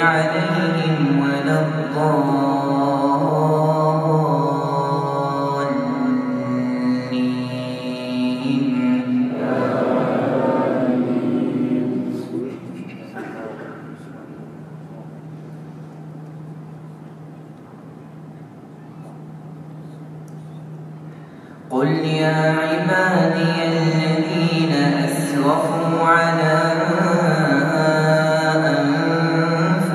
عليهم ولا الضالين. قل يا عبادي الذين أسرفوا على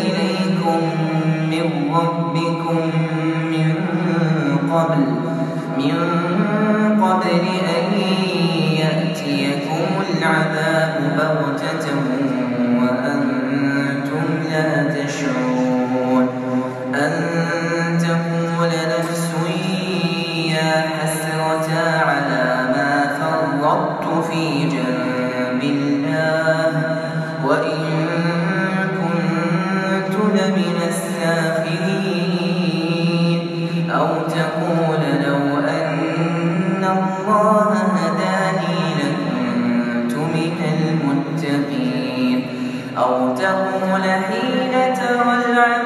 إليكم من ربكم من قبل من قبل أن يأتيكم العذاب بغتة وأنتم أو تقول حين ترى العذاب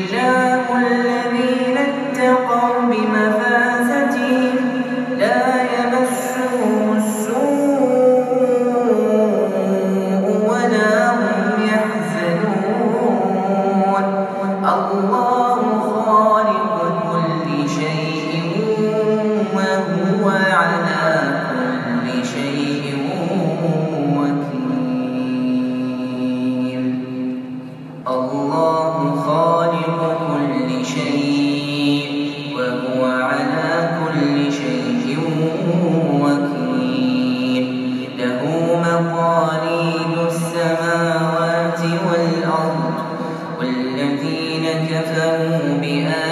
كفروا بآيات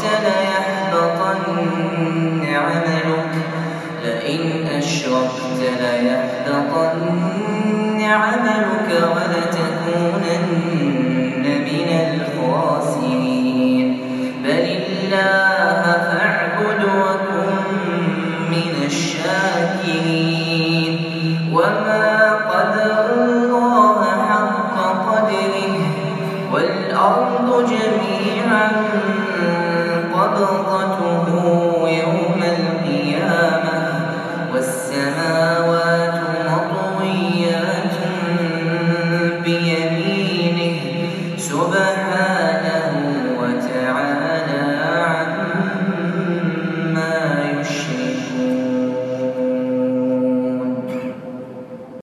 أشركت ليحبطن عملك. لئن أشركت ليحبطن عملك ولتكونن